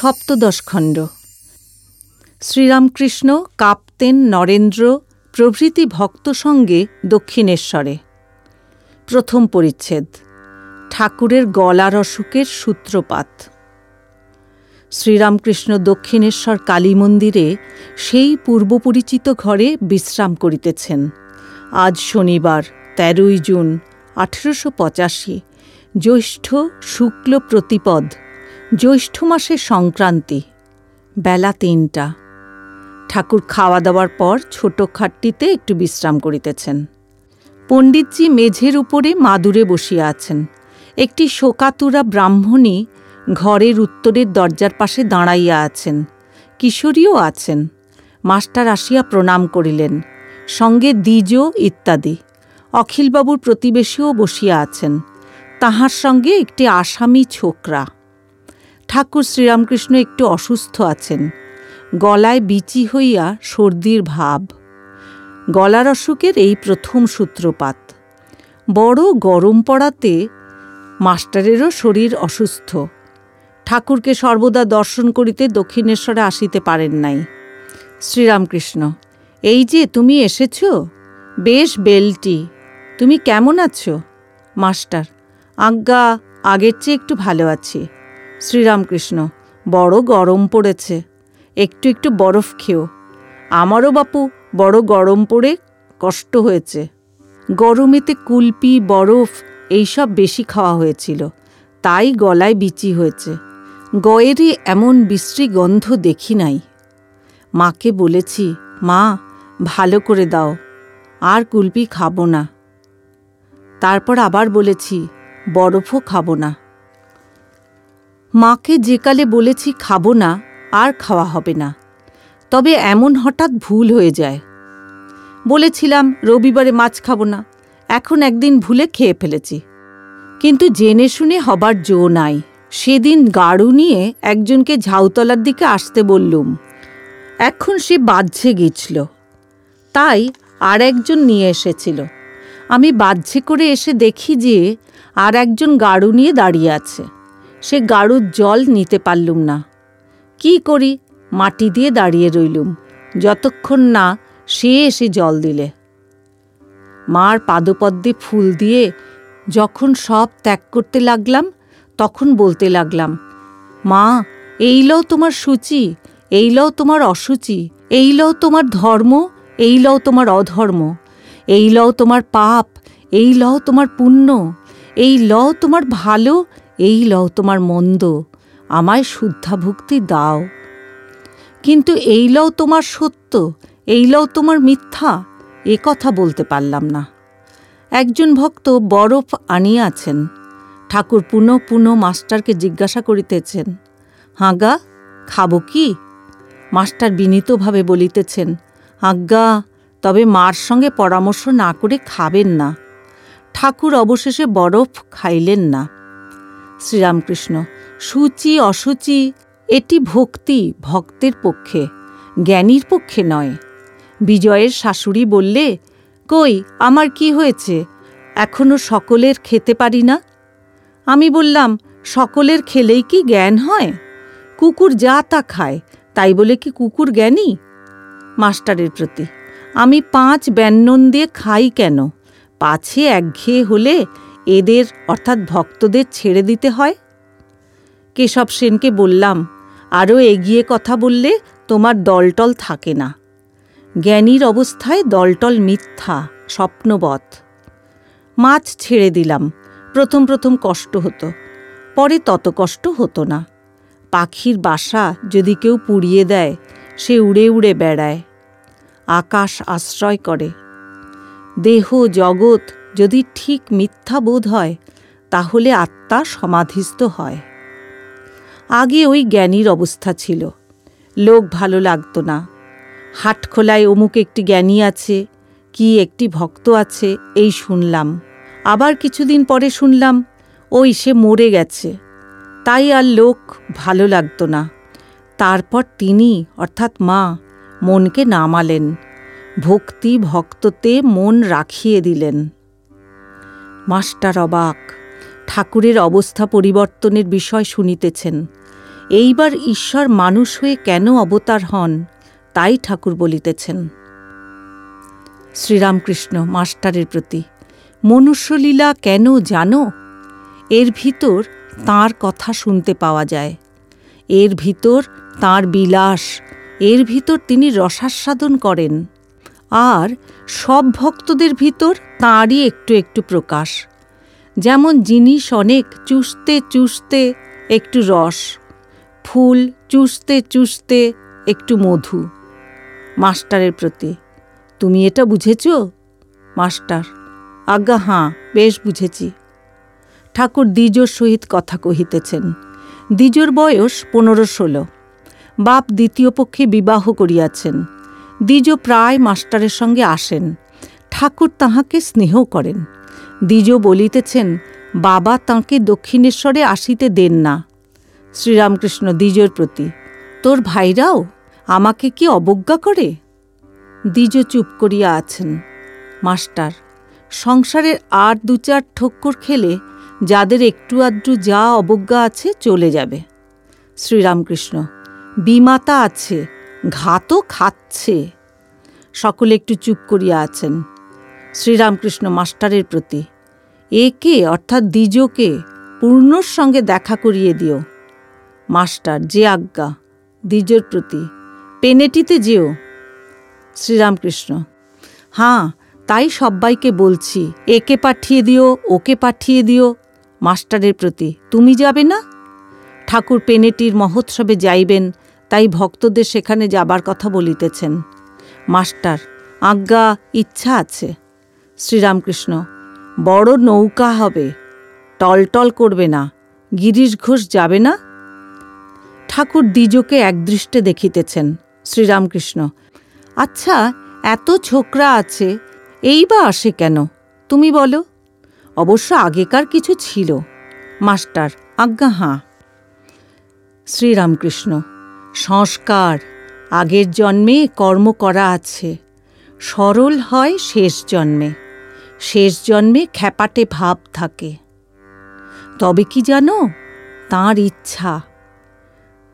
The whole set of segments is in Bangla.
সপ্তদশ খণ্ড। শ্রীরামকৃষ্ণ, কাপ্তেন নরেন্দ্র প্রভৃতি ভক্ত সঙ্গে দক্ষিণেশ্বরে। প্রথম পরিচ্ছেদ, ঠাকুরের গলার অসুখের সূত্রপাত। শ্রীরামকৃষ্ণ দক্ষিণেশ্বর কালী মন্দিরে সেই পূর্বপরিচিত ঘরে বিশ্রাম করিতেছেন। আজ শনিবার, তেরোই জুন, আঠেরোশো পঁচাশি, জ্যৈষ্ঠ শুক্ল প্রতিপদ জ্যৈষ্ঠ মাসের সংক্রান্তি, বেলা তিনটা। ঠাকুর খাওয়া দাওয়ার পর ছোট খাটটিতে একটু বিশ্রাম করিতেছেন। পণ্ডিতজি মেঝের উপরে মাদুরে বসিয়া আছেন। একটি শোকাতুরা ব্রাহ্মণী ঘরের উত্তরের দরজার পাশে দাঁড়াইয়া আছেন। কিশোরীও আছেন। মাস্টার আসিয়া প্রণাম করিলেন। সঙ্গে দ্বিজ ইত্যাদি। অখিলবাবুর প্রতিবেশীও বসিয়া আছেন। তাহার সঙ্গে একটি আসামি ছোকরা। ঠাকুর শ্রীরামকৃষ্ণ একটু অসুস্থ আছেন। গলায় বিচি হইয়া সর্দির ভাব। গলার অসুখের এই প্রথম সূত্রপাত। বড় গরম পড়াতে মাস্টারেরও শরীর অসুস্থ। ঠাকুরকে সর্বদা দর্শন করিতে দক্ষিণেশ্বরে আসিতে পারেন নাই। শ্রীরামকৃষ্ণ, এই যে তুমি এসেছ? বেশ বেলটি। তুমি কেমন আছো? মাস্টার, আজ্ঞা, আগের চেয়ে একটু ভালো আছি। শ্রীরামকৃষ্ণ, বড় গরম পড়েছে, একটু একটু বরফ খেও। আমারও বাপু বড় গরম পড়ে কষ্ট হয়েছে। গরমেতে কুলপি, বরফ এইসব বেশি খাওয়া হয়েছিল, তাই গলায় বিচি হয়েছে। গয়েরই এমন বিশ্রী গন্ধ দেখি নাই। মাকে বলেছি, মা, ভালো করে দাও, আর কুলপি খাব না। তারপর আবার বলেছি, বরফও খাব না। মাকে যেকালে বলেছি খাব না, আর খাওয়া হবে না। তবে এমন হঠাৎ ভুল হয়ে যায়। বলেছিলাম, রবিবারে মাছ খাব না, এখন একদিন ভুলে খেয়ে ফেলেছি। কিন্তু জেনে শুনে হবার জো নাই। সেদিন গাড়ু নিয়ে একজনকে ঝাউতলার দিকে আসতে বললুম। এখন সে বাহ্যে গিয়েছিল। তাই আর একজন নিয়ে এসেছিল। আমি বাহ্যে করে এসে দেখি যে আর একজন গাড়ু নিয়ে দাঁড়িয়ে আছে। সে গাড়ুর জল নিতে পারলুম না। কি করি? মাটি দিয়ে দাঁড়িয়ে রইলুম। যতক্ষণ না সে এসে জল দিলে। মার পাদপদ্মে ফুল দিয়ে যখন সব ত্যাগ করতে লাগলাম, তখন বলতে লাগলাম, মা, এই লও তোমার সূচি, এই লও তোমার অসুচি, এই লও তোমার ধর্ম, এই লও তোমার অধর্ম, এই লও তোমার পাপ, এই লও তোমার পুণ্য, এই লও তোমার ভালো এই লও তোমার মন্দ, আমায় শুদ্ধাভুক্তি দাও। কিন্তু এই লও তোমার সত্য, এই লও তোমার মিথ্যা, এ কথা বলতে পারলাম না। একজন ভক্ত বরফ আনিয়াছেন, ঠাকুর পুনঃ পুনঃ মাস্টারকে জিজ্ঞাসা করিতেছেন, হাগা, খাব কি? মাস্টার বিনীতভাবে বলিতেছেন আজ্ঞা তবে মার সঙ্গে পরামর্শ না করে খাবেন না। ঠাকুর অবশেষে বরফ খাইলেন না। শ্রীরামকৃষ্ণ, সূচি, অসুচি, এটি ভক্তি, ভক্তের পক্ষে, জ্ঞানীর পক্ষে নয়। বিজয়ের শাশুড়ি বললে, কই, আমার কি হয়েছে? এখনও সকলের খেতে পারি না? আমি বললাম, সকলের খেলেই কি জ্ঞান হয়? কুকুর যা তা খায়, তাই বলে কি কুকুর জ্ঞানী? মাস্টারের প্রতি, আমি পাঁচ ব্যঞ্জন দিয়ে খাই কেন? পাছে একঘেয়ে হলে এদের, অর্থাৎ ভক্তদের ছেড়ে দিতে হয়? কেশব সেনকে বললাম আরও এগিয়ে কথা বললে তোমার দলটল থাকে না। জ্ঞানীর অবস্থায় দলটল মিথ্যা, স্বপ্নবৎ। মাছ ছেড়ে দিলাম, প্রথম প্রথম কষ্ট হতো, পরে তত কষ্ট হতো না। পাখির বাসা যদি কেউ পুড়িয়ে দেয়, সে উড়ে উড়ে বেড়ায়। আকাশ আশ্রয় করে। দেহ জগৎ যদি ঠিক মিথ্যা বোধ হয়, তাহলে আত্মা সমাধিস্থ হয়। আগে ওই জ্ঞানীর অবস্থা ছিল। লোক ভালো লাগতো না। হাটখোলায় অমুক একটি জ্ঞানী আছে, কি একটি ভক্ত আছে, এই শুনলাম। আবার কিছুদিন পরে শুনলাম, ওই সে মরে গেছে। তাই আর লোক ভালো লাগতো না। তারপর তিনি, অর্থাৎ মা, মনকে নামালেন। ভক্তি ভক্ততে মন রাখিয়ে দিলেন। মাস্টার অবাক। ঠাকুরের অবস্থা পরিবর্তনের বিষয় শুনিতেছেন। এইবার ঈশ্বর মানুষ হয়ে কেন অবতার হন, তাই ঠাকুর বলিতেছেন। শ্রীরামকৃষ্ণ মাস্টারের প্রতি, মনুষ্যলীলা কেন জানো? এর ভিতর তার কথা শুনতে পাওয়া যায়। এর ভিতর তার বিলাস, এর ভিতর তিনি রসাস্বাদন করেন। আর সব ভক্তদের ভিতর তাঁরই একটু একটু প্রকাশ। যেমন জিনিস অনেক চুষতে চুষতে একটু রস, ফুল চুষতে চুষতে একটু মধু। মাস্টারের প্রতি, তুমি এটা বুঝেছ? মাস্টার, আজ্ঞা হাঁ, বেশ বুঝেছি। ঠাকুর দ্বিজোর সহিত কথা কহিতেছেন। দ্বিজোর বয়স পনেরো ষোলো। বাপ দ্বিতীয় পক্ষে বিবাহ করিয়াছেন। দ্বিজ প্রায় মাস্টারের সঙ্গে আসেন। ঠাকুর তাহাকে স্নেহ করেন। দ্বিজ বলিতেছেন, বাবা তাঁকে দক্ষিণেশ্বরে আসিতে দেন না। শ্রীরামকৃষ্ণ দ্বিজর প্রতি, তোর ভাইরাও আমাকে কি অবজ্ঞা করে? দ্বিজ চুপ করিয়া আছেন। মাস্টার, সংসারের আর দু চার ঠক্কর খেলে যাদের একটু আধটু যা অবজ্ঞা আছে চলে যাবে। শ্রীরামকৃষ্ণ, বিমাতা আছে ঘাতও খাচ্ছে। সকলে একটু চুপ করিয়া আছেন। শ্রীরামকৃষ্ণ মাস্টারের প্রতি। একে, অর্থাৎ দ্বিজকে, পূর্ণর সঙ্গে দেখা করিয়ে দিও। মাস্টার, যে আজ্ঞা, দ্বিজর প্রতি। পেনেটিতে যেও। শ্রীরামকৃষ্ণ, হাঁ, তাই সব্বাইকে বলছি, একে পাঠিয়ে দিও, ওকে পাঠিয়ে দিও। মাস্টারের প্রতি, তুমি যাবে না? ঠাকুর পেনেটির মহোৎসবে যাইবেন তাই ভক্তদের সেখানে যাবার কথা বলিতেছেন। মাস্টার, আজ্ঞা, ইচ্ছা আছে। শ্রীরামকৃষ্ণ, বড় নৌকা হবে। টলটল করবে না। গিরিশ ঘোষ যাবে না? ঠাকুর দ্বিজকে একদৃষ্টে দেখিতেছেন শ্রীরামকৃষ্ণ। আচ্ছা এত ছোকরা আছে, এই বা আসে কেন? তুমি বলো। অবশ্য আগেকার কিছু ছিল। মাস্টার, আজ্ঞা, হাঁ। শ্রীরামকৃষ্ণ সংস্কার। আগের জন্মে কর্ম করা আছে। সরল হয় শেষ জন্মে। শেষ জন্মে খ্যাপাটে ভাব থাকে। তবে কি জানো? তার ইচ্ছা।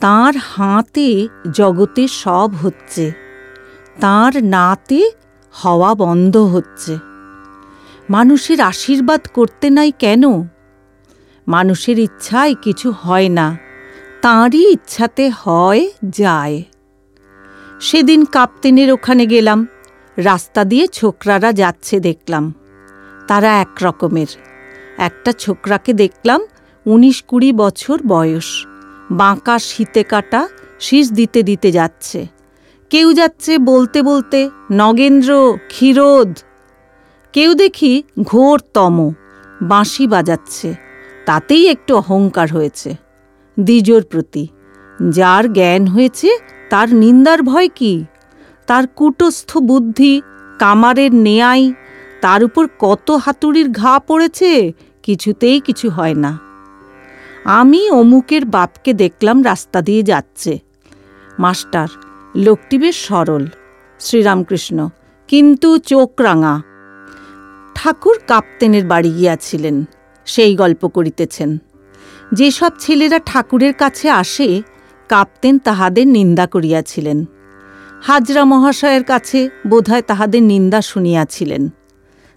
তার হাতে জগতে সব হচ্ছে। তার নাতে হওয়া বন্ধ হচ্ছে। মানুষের আশীর্বাদ করতে নাই কেন? মানুষের ইচ্ছায় কিছু হয় না। তাঁরই ইচ্ছাতে হয় যায়। সেদিন কাপ্তেনের ওখানে গেলাম, রাস্তা দিয়ে ছোকরারা যাচ্ছে দেখলাম। তারা এক রকমের। একটা ছোকরাকে দেখলাম, উনিশ কুড়ি বছর বয়স। বাঁকা শীতে কাটা, শীষ দিতে দিতে যাচ্ছে। কেউ যাচ্ছে বলতে বলতে, নগেন্দ্র, ক্ষীরোদ। কেউ দেখি ঘোর তম বাঁশি বাজাচ্ছে। তাতেই একটু অহংকার হয়েছে। দ্বিজোর প্রতি। যার জ্ঞান হয়েছে, তার নিন্দার ভয় কি? তার কুটস্থ বুদ্ধি, কামারের নেয়াই, তার উপর কত হাতুড়ির ঘা পড়েছে, কিছুতেই কিছু হয় না। আমি অমুকের বাপকে দেখলাম রাস্তা দিয়ে যাচ্ছে। মাস্টার, লোকটি বেশ সরল। শ্রীরামকৃষ্ণ, কিন্তু চোখ রাঙা। ঠাকুর কাপ্তেনের বাড়ি গিয়াছিলেন, সেই গল্প করিতেছেন। যেসব ছেলেরা ঠাকুরের কাছে আসে, কাপ্তেন তাহাদের নিন্দা করিয়াছিলেন। হাজরা মহাশয়ের কাছে বোধহয় তাহাদের নিন্দা শুনিয়াছিলেন।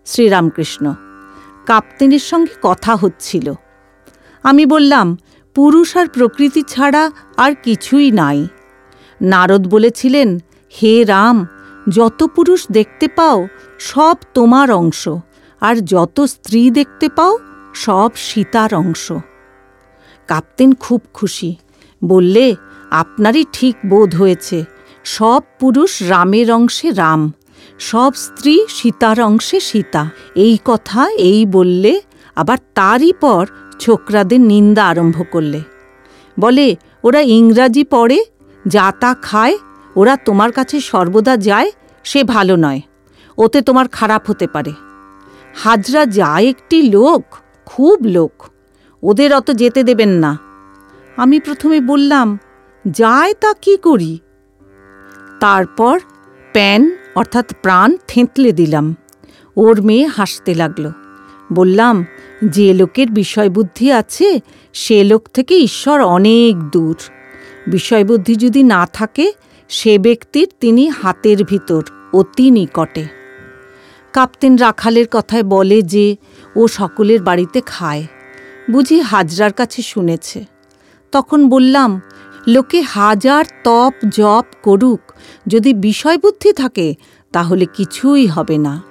শ্রীরামকৃষ্ণ, কাপ্তেনের সঙ্গে কথা হচ্ছিল। আমি বললাম, পুরুষ আর প্রকৃতি ছাড়া আর কিছুই নাই। নারদ বলেছিলেন, হে রাম, যত পুরুষ দেখতে পাও, সব তোমার অংশ, আর যত স্ত্রী দেখতে পাও, সব সীতার অংশ। কাপ্তেন খুব খুশি। বললে, আপনারই ঠিক বোধ হয়েছে। সব পুরুষ রামের অংশে রাম, সব স্ত্রী সীতার অংশে সীতা। এই কথা এই বললে, আবার তারই পর ছোকরাদের নিন্দা আরম্ভ করলে। বলে, ওরা ইংরাজি পড়ে, যা তা খায়, ওরা তোমার কাছে সর্বদা যায়, সে ভালো নয়। ওতে তোমার খারাপ হতে পারে। হাজরা যা একটি লোক, খুব লোক। ওদের অত যেতে দেবেন না। আমি প্রথমে বললাম যায় তা কি করি? তারপর প্যান, অর্থাৎ প্রাণ, থেঁতলে দিলাম। ওর মেয়ে হাসতে লাগল। বললাম, যে লোকের বিষয়বুদ্ধি আছে, সে লোক থেকে ঈশ্বর অনেক দূর। বিষয়বুদ্ধি যদি না থাকে, সে ব্যক্তির তিনি হাতের ভিতর, অতি নিকটে। কাপ্তেন রাখালের কথায় বলে যে, ও সকলের বাড়িতে খায়। বুঝি হাজরার কাছে শুনেছে। তখন বললাম, লোকে হাজার তপ জপ করুক, যদি বিষয়বুদ্ধি থাকে, তাহলে কিছুই হবে না।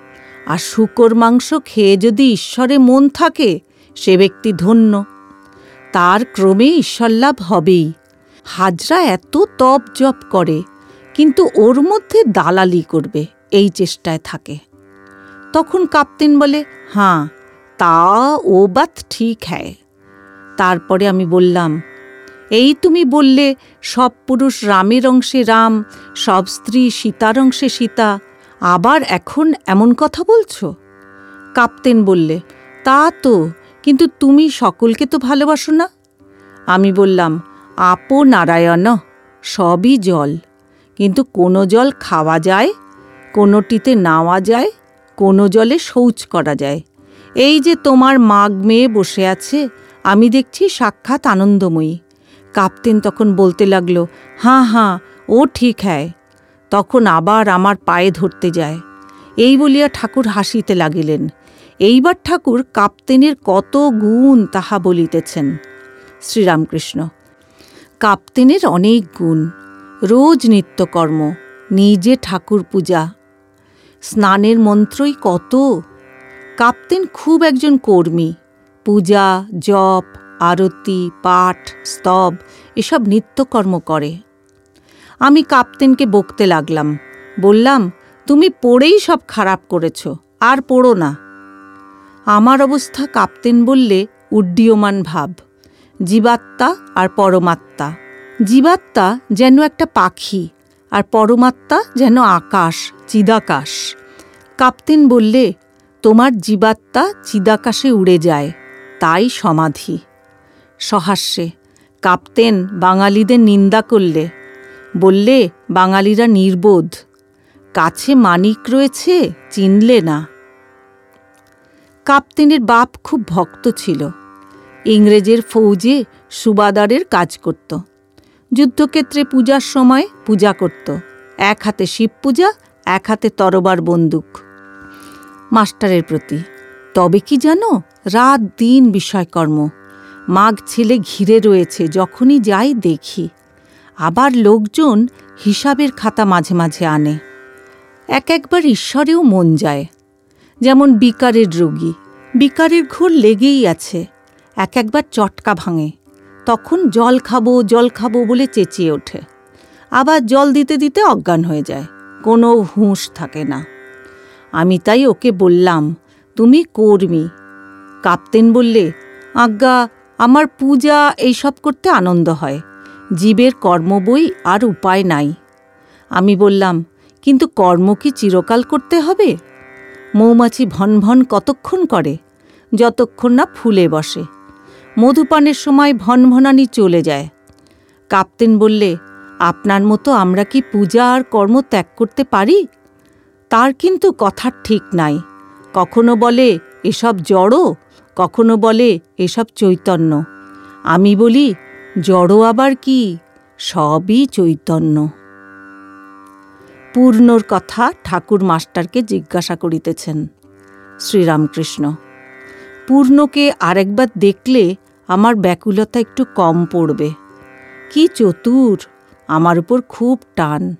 আর শুকর মাংস খেয়ে যদি ঈশ্বরে মন থাকে, সে ব্যক্তি ধন্য। তার ক্রমে ঈশ্বরলাভ হবেই। হাজরা এত তপ জপ করে, কিন্তু ওর মধ্যে দালালি করবে, এই চেষ্টায় থাকে। তখন কাপ্তেন বলে হাঁ তা ও বাত ঠিক হ্যায়। তারপরে আমি বললাম, এই তুমি বললে সব পুরুষ রামের অংশে রাম, সব স্ত্রী সীতার অংশে সীতা, আবার এখন এমন কথা বলছো? কাপ্তেন বললে, তা তো, কিন্তু তুমি সকলকে তো ভালোবাসো না? আমি বললাম, আপো নারায়ণ, সবই জল, কিন্তু কোনো জল খাওয়া যায়, কোনোটিতে নাওয়া যায়, কোনো জলে শৌচ করা যায়। এই যে তোমার মাগ মেয়ে বসে আছে, আমি দেখছি সাক্ষাৎ আনন্দময়ী। কাপ্তেন তখন বলতে লাগল, হাঁ হাঁ, ও ঠিক হ্যায়। তখন আবার আমার পায়ে ধরতে যায়। এই বলিয়া ঠাকুর হাসিতে লাগিলেন। এইবার ঠাকুর কাপ্তেনের কত গুণ তাহা বলিতেছেন। শ্রীরামকৃষ্ণ, কাপ্তেনের অনেক গুণ। রোজ নিত্যকর্ম, নিজে ঠাকুর পূজা। স্নানের মন্ত্রই কত। কাপ্তেন খুব একজন কর্মী। পূজা, জপ, আরতি, পাঠ, স্তব, এসব নিত্যকর্ম করে। আমি কাপ্তেনকে বকতে লাগলাম। বললাম, তুমি পড়েই সব খারাপ করেছ, আর পড়ো না। আমার অবস্থা কাপ্তেন বললে উড্ডীয়মান ভাব। জীবাত্মা আর পরমাত্মা। জীবাত্মা যেন একটা পাখি, আর পরমাত্মা যেন আকাশ, চিদাকাশ। কাপ্তেন বললে তোমার জীবাত্মা চিদাকাশে উড়ে যায়, তাই সমাধি। সহাস্যে, কাপ্তেন বাঙালিদের নিন্দা করলে, বললে বাঙালিরা নির্বোধ, কাছে মানিক রয়েছে, চিনলে না। কাপ্তেনের বাপ খুব ভক্ত ছিল, ইংরেজের ফৌজে সুবাদারের কাজ করত, যুদ্ধক্ষেত্রে পূজার সময় পূজা করত, এক হাতে শিব পূজা এক হাতে তরবার বন্দুক। মাস্টারের প্রতি। তবে কি জানো, রাত দিন বিষয়কর্ম। মাঘ ছেলে ঘিরে রয়েছে, যখনই যাই দেখি। আবার লোকজন হিসাবের খাতা মাঝে মাঝে আনে। এক একবার ঈশ্বরেও মন যায়। যেমন বিকারের রোগী। বিকারের ঘোর লেগেই আছে। এক একবার চটকা ভাঙে। তখন জল খাব জল খাব বলে চেঁচিয়ে ওঠে। আবার জল দিতে দিতে অজ্ঞান হয়ে যায়। কোনো হুঁশ থাকে না। আমি তাই ওকে বললাম, তুমি কর্মী। কাপ্তেন বললে, আজ্ঞা, আমার পূজা এইসব করতে আনন্দ হয়। জীবের কর্ম বই আর উপায় নাই। আমি বললাম, কিন্তু কর্ম কি চিরকাল করতে হবে? মৌমাছি ভন ভন কতক্ষণ করে, যতক্ষণ না ফুলে বসে। মধুপানের সময় ভনভনানি চলে যায়। কাপ্তেন বললে, আপনার মতো আমরা কি পূজা আর কর্ম ত্যাগ করতে পারি? তার কিন্তু কথার ঠিক নাই। কখনো বলে, এসব জড়ো? কখনো বলে, এসব চৈতন্য? আমি বলি, জড়ো আবার কি? সবই চৈতন্য। পূর্ণর কথা ঠাকুর মাস্টারকে জিজ্ঞাসা করিতেছেন, শ্রীরামকৃষ্ণ। পূর্ণকে আরেকবার দেখলে আমার ব্যাকুলতা একটু কম পড়বে। কি চতুর! আমার উপর খুব টান।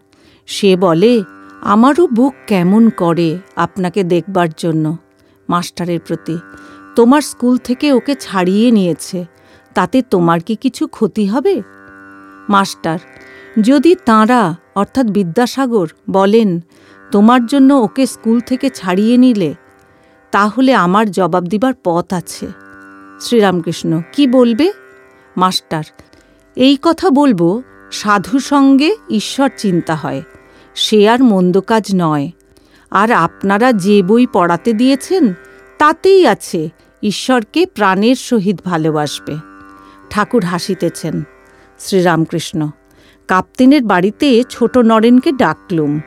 সে বলে আমারও বুক কেমন করে আপনাকে দেখবার জন্য, মাস্টারের প্রতি। তোমার স্কুল থেকে ওকে ছাড়িয়ে নিয়েছে, তাতে তোমার কি কিছু ক্ষতি হবে? মাস্টার, যদি তাঁরা, অর্থাৎ বিদ্যাসাগর, বলেন, তোমার জন্য ওকে স্কুল থেকে ছাড়িয়ে নিলে, তাহলে আমার জবাব দিবার পথ আছে। শ্রীরামকৃষ্ণ, কি বলবে? মাস্টার, এই কথা বলব সাধু সঙ্গে ঈশ্বর চিন্তা হয়। সে আর মন্দ কাজ নয়। আর আপনারা যে বই পড়াতে দিয়েছেন, তাতেই আছে ঈশ্বরকে প্রাণের সহিত ভালোবাসবে। ঠাকুর হাসিতেছেন, শ্রীরামকৃষ্ণ। কাপ্তেনের বাড়িতে ছোট নরেনকে ডাকলুম।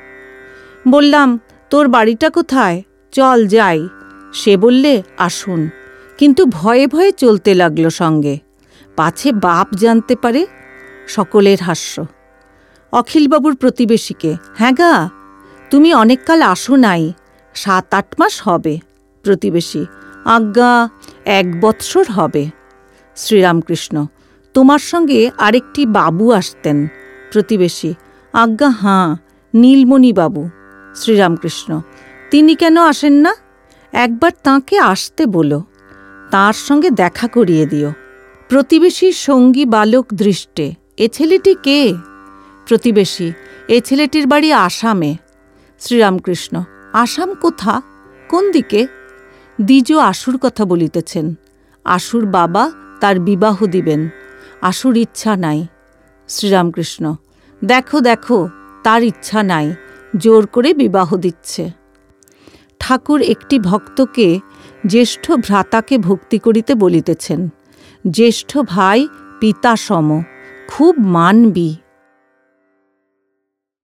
বললাম, তোর বাড়িটা কোথায়? চল যাই। সে বললে, আসুন। কিন্তু ভয়ে ভয়ে চলতে লাগল সঙ্গে। পাছে বাপ জানতে পারে, সকলের হাস্য। অখিলবাবুর প্রতিবেশীকে। হ্যাঁ গা, তুমি অনেককাল আসো নাই, সাত আট মাস হবে প্রতিবেশী, আজ্ঞা এক বৎসর হবে। শ্রীরামকৃষ্ণ, তোমার সঙ্গে আরেকটি বাবু আসতেন প্রতিবেশী, আজ্ঞা হাঁ নীলমণি বাবু শ্রীরামকৃষ্ণ, তিনি কেন আসেন না? একবার তাঁকে আসতে বলো, তার সঙ্গে দেখা করিয়ে দিও। প্রতিবেশীর সঙ্গী বালক দৃষ্টে, এ ছেলেটি কে? প্রতিবেশী এ ছেলেটির বাড়ি আসামে। শ্রীরামকৃষ্ণ, আসাম কোথা? কোন দিকে? দ্বিজ আশুর কথা বলিতেছেন। আশুর বাবা তার বিবাহ দিবেন। আশুর ইচ্ছা নাই। শ্রীরামকৃষ্ণ, দেখো দেখো, তার ইচ্ছা নাই, জোর করে বিবাহ দিচ্ছে। ঠাকুর একটি ভক্তকে জ্যেষ্ঠ ভ্রাতাকে ভক্তি করিতে বলিতেছেন। জ্যেষ্ঠ ভাই পিতা সম খুব মানবী।